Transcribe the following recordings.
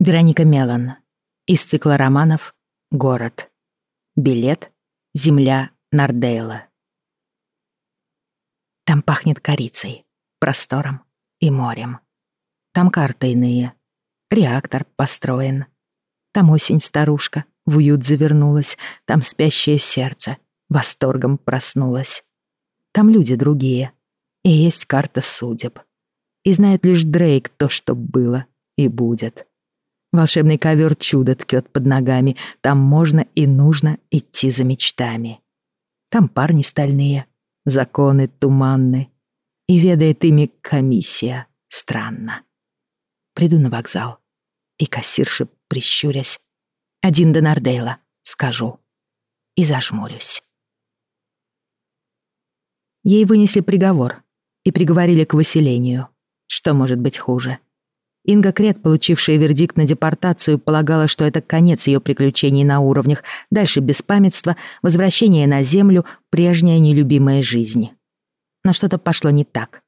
Вероника Мелан. Из цикла романов «Город». Билет «Земля Нардейла». Там пахнет корицей, простором и морем. Там карты иные. Реактор построен. Там осень-старушка в уют завернулась. Там спящее сердце восторгом проснулось. Там люди другие. И есть карта судеб. И знает лишь Дрейк то, что было и будет. Волшебный ковер чудо ткет под ногами. Там можно и нужно идти за мечтами. Там парни стальные, законы туманны. И ведает ими комиссия странно. Приду на вокзал, и кассирша, прищурясь, один до Нардейла, скажу, и зажмурюсь. Ей вынесли приговор и приговорили к выселению. Что может быть хуже? Инга Крет, получившая вердикт на депортацию, полагала, что это конец ее приключений на уровнях, дальше беспамятство, возвращение на Землю, прежняя нелюбимая жизнь. Но что-то пошло не так.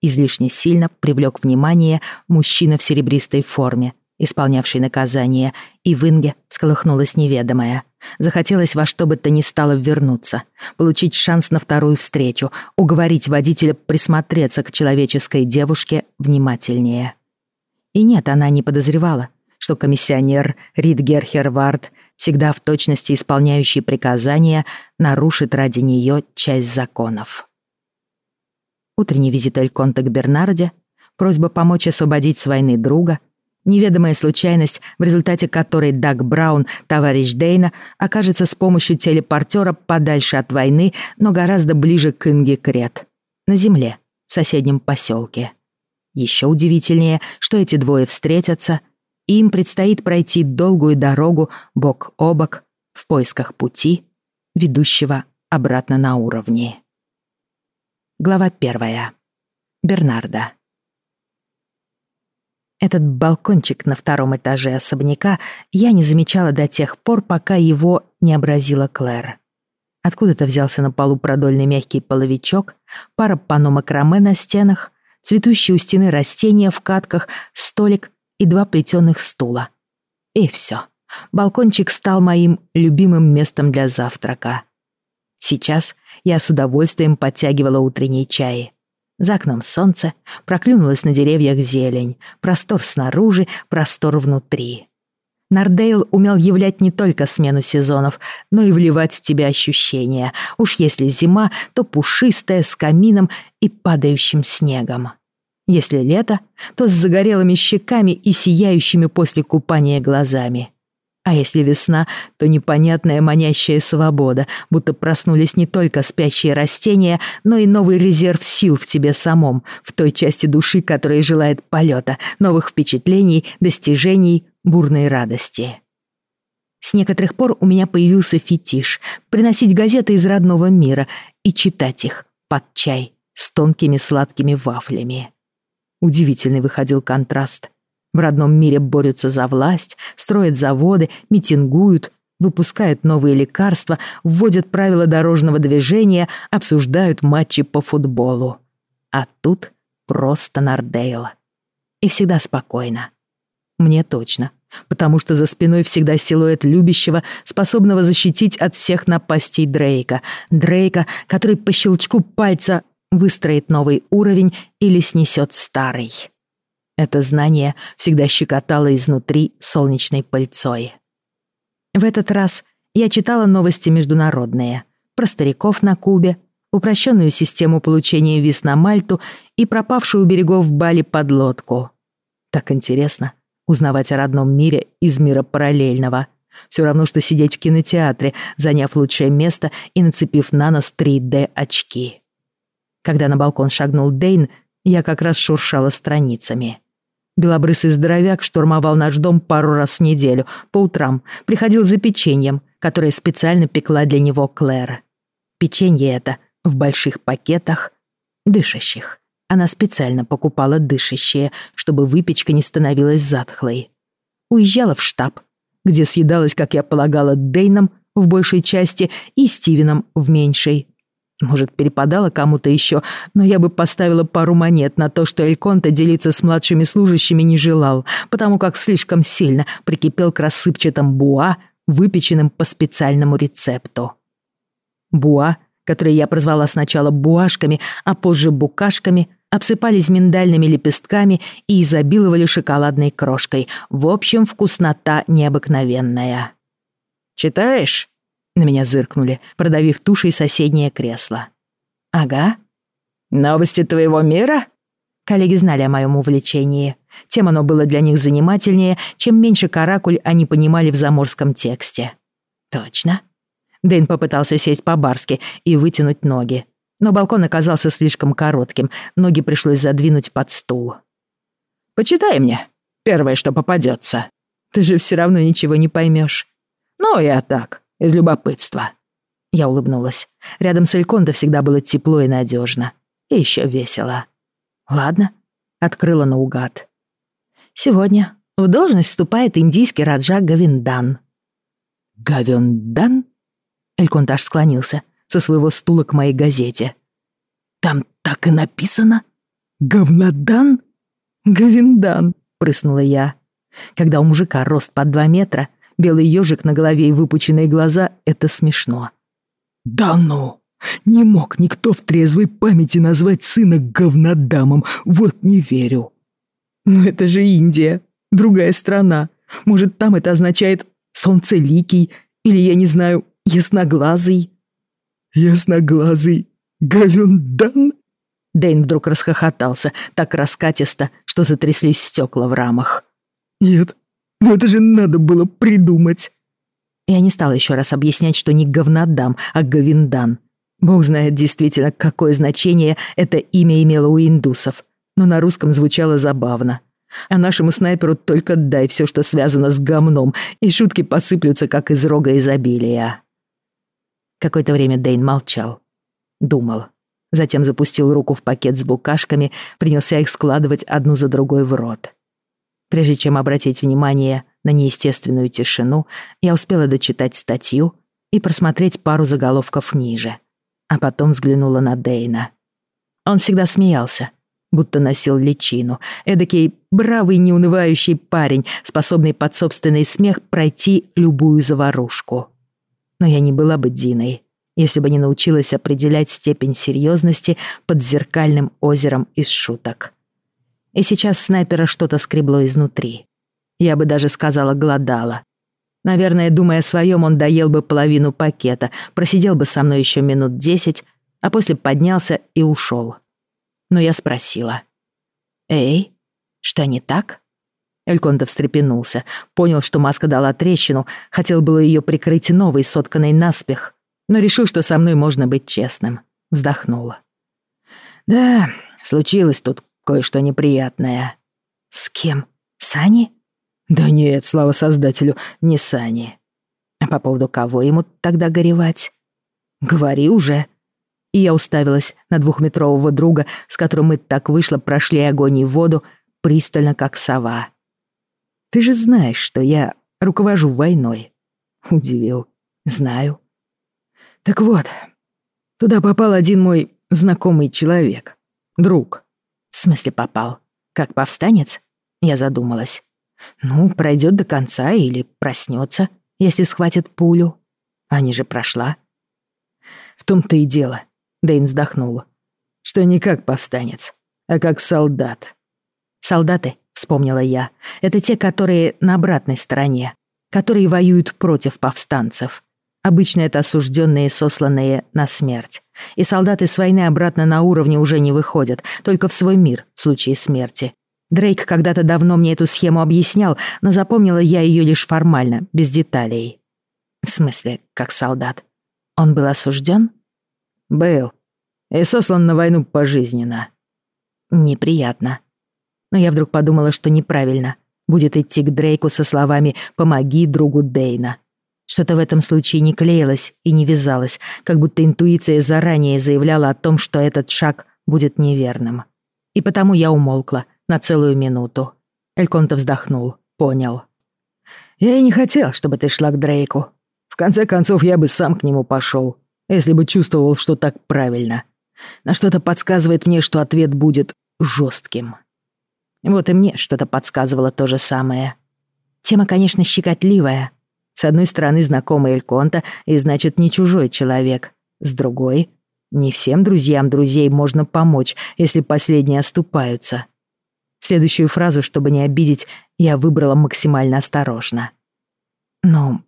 Излишне сильно привлек внимание мужчина в серебристой форме, исполнявший наказание, и в Инге всколыхнулось неведомое. Захотелось во что бы то ни стало вернуться, получить шанс на вторую встречу, уговорить водителя присмотреться к человеческой девушке внимательнее. И нет, она не подозревала, что комиссионер Ридгер Хервард, всегда в точности исполняющий приказания, нарушит ради нее часть законов. Утренний визит Эльконта к Бернарде, просьба помочь освободить с войны друга, неведомая случайность, в результате которой Даг Браун, товарищ Дейна, окажется с помощью телепортера подальше от войны, но гораздо ближе к Инге Крет, на земле, в соседнем поселке. Еще удивительнее, что эти двое встретятся, и им предстоит пройти долгую дорогу бок о бок в поисках пути, ведущего обратно на уровни. Глава первая. Бернарда. Этот балкончик на втором этаже особняка я не замечала до тех пор, пока его не образила Клэр. Откуда-то взялся на полу продольный мягкий половичок, пара панно макраме на стенах, цветущие у стены растения в катках, столик и два плетеных стула. И все. Балкончик стал моим любимым местом для завтрака. Сейчас я с удовольствием подтягивала утренний чай. За окном солнце, проклюнулась на деревьях зелень, простор снаружи, простор внутри. Нардейл умел являть не только смену сезонов, но и вливать в тебя ощущения. Уж если зима, то пушистая, с камином и падающим снегом. Если лето, то с загорелыми щеками и сияющими после купания глазами. А если весна, то непонятная манящая свобода, будто проснулись не только спящие растения, но и новый резерв сил в тебе самом, в той части души, которая желает полета, новых впечатлений, достижений, бурной радости. С некоторых пор у меня появился фетиш — приносить газеты из родного мира и читать их под чай с тонкими сладкими вафлями. Удивительный выходил контраст. В родном мире борются за власть, строят заводы, митингуют, выпускают новые лекарства, вводят правила дорожного движения, обсуждают матчи по футболу. А тут просто Нардейл. И всегда спокойно. Мне точно, потому что за спиной всегда силуэт любящего, способного защитить от всех напастей Дрейка. Дрейка, который по щелчку пальца выстроит новый уровень или снесет старый. Это знание всегда щекотало изнутри солнечной пыльцой. В этот раз я читала новости международные про стариков на Кубе, упрощенную систему получения виз на Мальту и пропавшую у берегов Бали подлодку. Так интересно узнавать о родном мире из мира параллельного. Все равно, что сидеть в кинотеатре, заняв лучшее место и нацепив на нос 3D-очки. Когда на балкон шагнул Дейн, я как раз шуршала страницами. Белобрысый здоровяк штурмовал наш дом пару раз в неделю, по утрам, приходил за печеньем, которое специально пекла для него Клэр. Печенье это в больших пакетах, дышащих. Она специально покупала дышащее, чтобы выпечка не становилась затхлой. Уезжала в штаб, где съедалась, как я полагала, Дейном в большей части и Стивеном в меньшей, Может, перепадала кому-то еще, но я бы поставила пару монет на то, что Эльконта делиться с младшими служащими не желал, потому как слишком сильно прикипел к рассыпчатым буа, выпеченным по специальному рецепту. Буа, которые я прозвала сначала буашками, а позже букашками, обсыпались миндальными лепестками и изобиловали шоколадной крошкой. В общем, вкуснота необыкновенная. «Читаешь?» На меня зыркнули, продавив тушей соседнее кресло. «Ага». «Новости твоего мира?» Коллеги знали о моем увлечении. Тем оно было для них занимательнее, чем меньше каракуль они понимали в заморском тексте. «Точно». Дэйн попытался сесть по-барски и вытянуть ноги. Но балкон оказался слишком коротким, ноги пришлось задвинуть под стул. «Почитай мне. Первое, что попадется. Ты же все равно ничего не поймешь. Ну, я так, из любопытства». Я улыбнулась. Рядом с Элькондо всегда было тепло и надежно. И еще весело. «Ладно», — открыла наугад. «Сегодня в должность вступает индийский раджа Гавиндан». «Гавиндан?» Эльконд аж склонился со своего стула к моей газете. «Там так и написано? Говнодан?» «Гавиндан», — прыснула я. Когда у мужика рост под два метра, белый ежик на голове и выпученные глаза — это смешно. «Да ну! Не мог никто в трезвой памяти назвать сына говнодамом, вот не верю!» «Ну это же Индия, другая страна. Может, там это означает «солнцеликий» или, я не знаю, «ясноглазый»?» «Ясноглазый говендан?» Дэйн вдруг расхохотался, так раскатисто, что затряслись стекла в рамах. «Нет, но это же надо было придумать!» Я не стала еще раз объяснять, что не говнодам, а говиндан. Бог знает действительно, какое значение это имя имело у индусов, но на русском звучало забавно. А нашему снайперу только дай все, что связано с гомном, и шутки посыплются, как из рога изобилия. Какое-то время Дэйн молчал. Думал. Затем запустил руку в пакет с букашками, принялся их складывать одну за другой в рот. Прежде чем обратить внимание на неестественную тишину, я успела дочитать статью и просмотреть пару заголовков ниже. А потом взглянула на Дейна. Он всегда смеялся, будто носил личину. Эдакий бравый, неунывающий парень, способный под собственный смех пройти любую заварушку. Но я не была бы Диной, если бы не научилась определять степень серьезности под зеркальным озером из шуток. И сейчас снайпера что-то скребло изнутри. Я бы даже сказала, голодала. Наверное, думая о своем, он доел бы половину пакета, просидел бы со мной еще минут десять, а после поднялся и ушел. Но я спросила. «Эй, что не так?» Эльконта встрепенулся, понял, что маска дала трещину, хотел было ее прикрыть новой, сотканной наспех, но решил, что со мной можно быть честным. Вздохнула. «Да, случилось тут кое-что неприятное». «С кем? С Аней?» «Да нет, слава создателю, не с Аней». «А по поводу кого ему тогда горевать?» «Говори уже». И я уставилась на двухметрового друга, с которым мы так вышло, прошли огонь и воду, пристально как сова. «Ты же знаешь, что я руковожу войной». Удивил. «Знаю». «Так вот, туда попал один мой знакомый человек. Друг. Смысле попал? Как повстанец? Я задумалась. Ну, пройдет до конца или проснется, если схватит пулю. Не же прошла. В том-то и дело, Дэйн вздохнула, что не как повстанец, а как солдат. Солдаты, вспомнила я, это те, которые на обратной стороне, которые воюют против повстанцев. Обычно это осужденные, сосланные на смерть. И солдаты с войны обратно на уровне уже не выходят, только в свой мир в случае смерти. Дрейк когда-то давно мне эту схему объяснял, но запомнила я ее лишь формально, без деталей. В смысле, как солдат? Он был осужден? Был. И сослан на войну пожизненно. Неприятно. Но я вдруг подумала, что неправильно. Будет идти к Дрейку со словами «помоги другу Дейна». Что-то в этом случае не клеилось и не вязалось, как будто интуиция заранее заявляла о том, что этот шаг будет неверным. И потому я умолкла на целую минуту. Эльконто вздохнул, понял. «Я и не хотел, чтобы ты шла к Дрейку. В конце концов, я бы сам к нему пошел. если бы чувствовал, что так правильно. На что-то подсказывает мне, что ответ будет жестким. Вот и мне что-то подсказывало то же самое. Тема, конечно, щекотливая. С одной стороны, знакомый Эльконта, и значит, не чужой человек. С другой, не всем друзьям друзей можно помочь, если последние оступаются. Следующую фразу, чтобы не обидеть, я выбрала максимально осторожно. «Ну,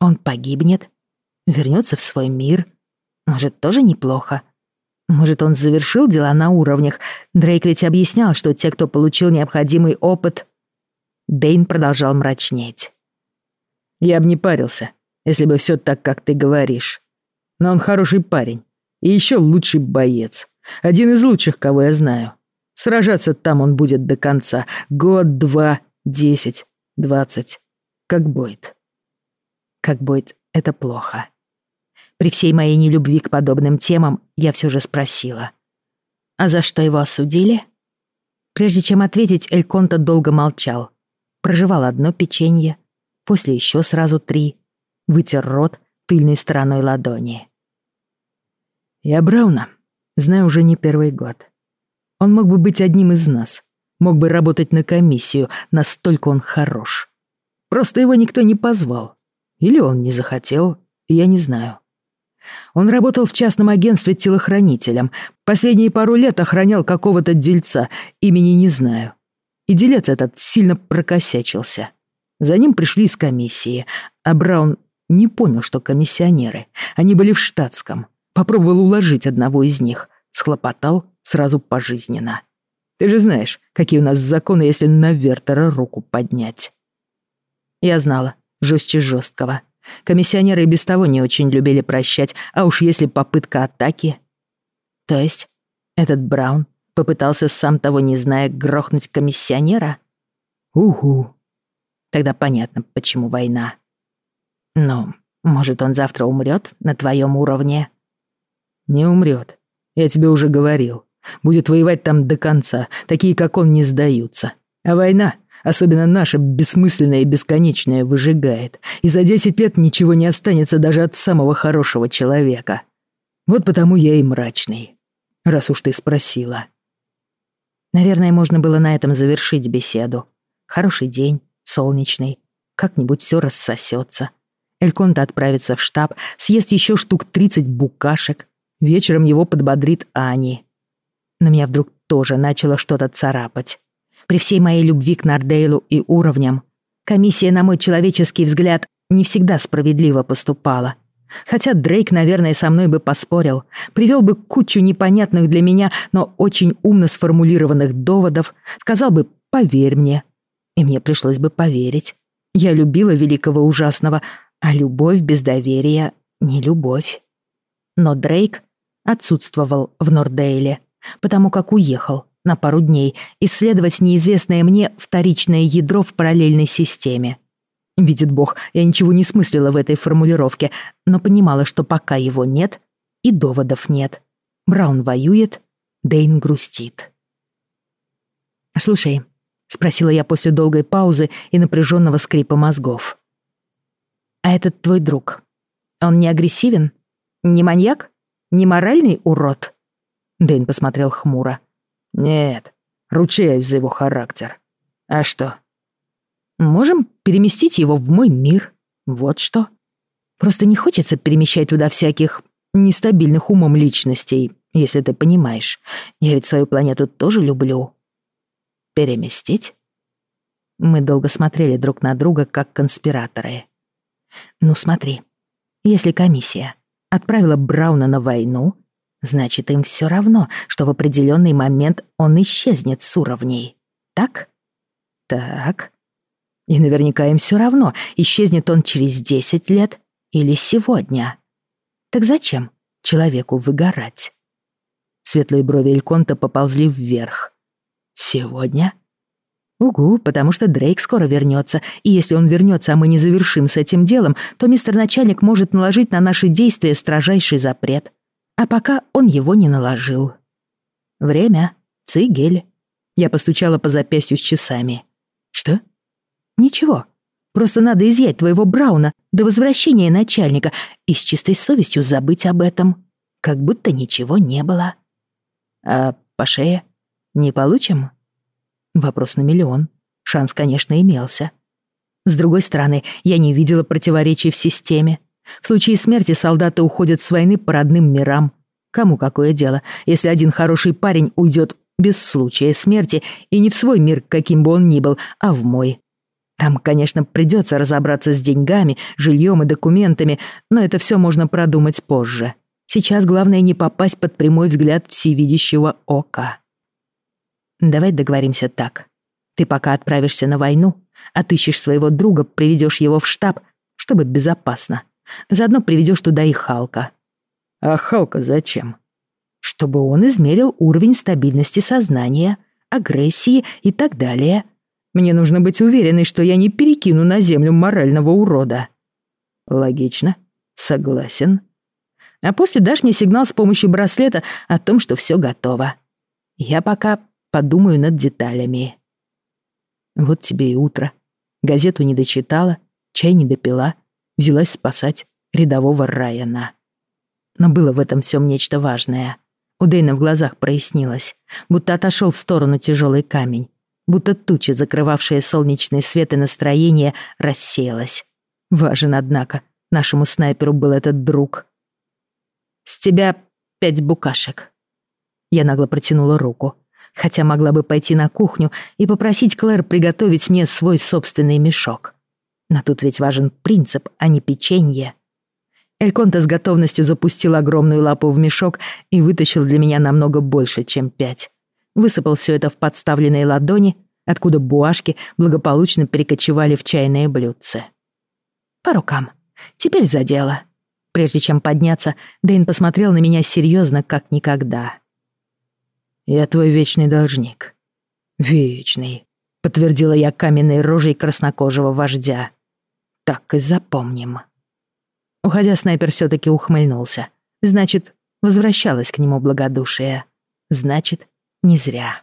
он погибнет, вернется в свой мир. Может, тоже неплохо. Может, он завершил дела на уровнях. Дрейк ведь объяснял, что те, кто получил необходимый опыт... Дейн продолжал мрачнеть. Я бы не парился, если бы все так, как ты говоришь. Но он хороший парень. И еще лучший боец. Один из лучших, кого я знаю. Сражаться там он будет до конца. Год, два, десять, двадцать. Как будет. Как будет, это плохо. При всей моей нелюбви к подобным темам я все же спросила. «А за что его осудили?» Прежде чем ответить, Эльконта долго молчал. Прожевал одно печенье, после еще сразу три. Вытер рот тыльной стороной ладони. «Я Брауна знаю уже не первый год. Он мог бы быть одним из нас, мог бы работать на комиссию, настолько он хорош. Просто его никто не позвал. Или он не захотел, я не знаю. Он работал в частном агентстве телохранителем. Последние пару лет охранял какого-то дельца, имени не знаю. И делец этот сильно прокосячился. За ним пришли из комиссии, а Браун не понял, что комиссионеры. Они были в штатском. Попробовал уложить одного из них. Схлопотал сразу пожизненно. Ты же знаешь, какие у нас законы, если на Вертера руку поднять. Я знала, жестче жесткого. Комиссионеры и без того не очень любили прощать, а уж если попытка атаки... То есть этот Браун попытался, сам того не зная, грохнуть комиссионера? Угу. Тогда понятно, почему война. Ну, может, он завтра умрет на твоем уровне? Не умрет. Я тебе уже говорил. Будет воевать там до конца. Такие, как он, не сдаются. А война Особенно наша бессмысленная и бесконечная выжигает. И за десять лет ничего не останется даже от самого хорошего человека. Вот потому я и мрачный. Раз уж ты спросила. Наверное, можно было на этом завершить беседу. Хороший день, солнечный. Как-нибудь все рассосется. Эльконта отправится в штаб, съест еще штук тридцать букашек. Вечером его подбодрит Ани. На меня вдруг тоже начало что-то царапать. При всей моей любви к Нардейлу и уровням, комиссия, на мой человеческий взгляд, не всегда справедливо поступала. Хотя Дрейк, наверное, со мной бы поспорил, привел бы кучу непонятных для меня, но очень умно сформулированных доводов, сказал бы «поверь мне». И мне пришлось бы поверить. Я любила великого ужасного, а любовь без доверия — не любовь. Но Дрейк отсутствовал в Нордейле, потому как уехал, на пару дней исследовать неизвестное мне вторичное ядро в параллельной системе. Видит Бог, я ничего не смыслила в этой формулировке, но понимала, что пока его нет, и доводов нет. Браун воюет, Дейн грустит. «Слушай», — спросила я после долгой паузы и напряженного скрипа мозгов. «А этот твой друг, он не агрессивен? Не маньяк? Не моральный урод?» Дэйн посмотрел хмуро. Нет, ручаюсь за его характер. А что? Можем переместить его в мой мир. Вот что. Просто не хочется перемещать туда всяких нестабильных умом личностей, если ты понимаешь. Я ведь свою планету тоже люблю. Переместить? Мы долго смотрели друг на друга, как конспираторы. Ну смотри, если комиссия отправила Брауна на войну, Значит, им все равно, что в определенный момент он исчезнет с уровней. Так? Так. И наверняка им все равно, исчезнет он через 10 лет или сегодня. Так зачем человеку выгорать? Светлые брови Эльконта поползли вверх. Сегодня? Угу, потому что Дрейк скоро вернется, и если он вернется, а мы не завершим с этим делом, то мистер начальник может наложить на наши действия строжайший запрет. А пока он его не наложил. Время. Цигель. Я постучала по запястью с часами. Что? Ничего. Просто надо изъять твоего Брауна до возвращения начальника и с чистой совестью забыть об этом. Как будто ничего не было. А по шее не получим? Вопрос на миллион. Шанс, конечно, имелся. С другой стороны, я не видела противоречий в системе. В случае смерти солдаты уходят с войны по родным мирам. Кому какое дело, если один хороший парень уйдет без случая смерти и не в свой мир, каким бы он ни был, а в мой. Там, конечно, придется разобраться с деньгами, жильем и документами, но это все можно продумать позже. Сейчас главное не попасть под прямой взгляд всевидящего ока. Давай договоримся так. Ты пока отправишься на войну, отыщешь своего друга, приведешь его в штаб, чтобы безопасно. Заодно приведешь туда и Халка. А Халка зачем? Чтобы он измерил уровень стабильности сознания, агрессии и так далее. Мне нужно быть уверенной, что я не перекину на землю морального урода. Логично. Согласен. А после дашь мне сигнал с помощью браслета о том, что все готово. Я пока подумаю над деталями. Вот тебе и утро. Газету не дочитала, чай не допила, взялась спасать рядового Райана. Но было в этом всем нечто важное. У Дэйна в глазах прояснилось, будто отошел в сторону тяжелый камень, будто туча, закрывавшая солнечный свет и настроение, рассеялась. Важен, однако, нашему снайперу был этот друг. «С тебя пять букашек». Я нагло протянула руку, хотя могла бы пойти на кухню и попросить Клэр приготовить мне свой собственный мешок. Но тут ведь важен принцип, а не печенье. Эльконта с готовностью запустил огромную лапу в мешок и вытащил для меня намного больше, чем пять. Высыпал все это в подставленные ладони, откуда буашки благополучно перекочевали в чайные блюдце. По рукам. Теперь за дело. Прежде чем подняться, Дэйн посмотрел на меня серьезно, как никогда. «Я твой вечный должник». «Вечный», — подтвердила я каменной рожей краснокожего вождя. «Так и запомним». Уходя, снайпер все таки ухмыльнулся. Значит, возвращалась к нему благодушие. Значит, не зря.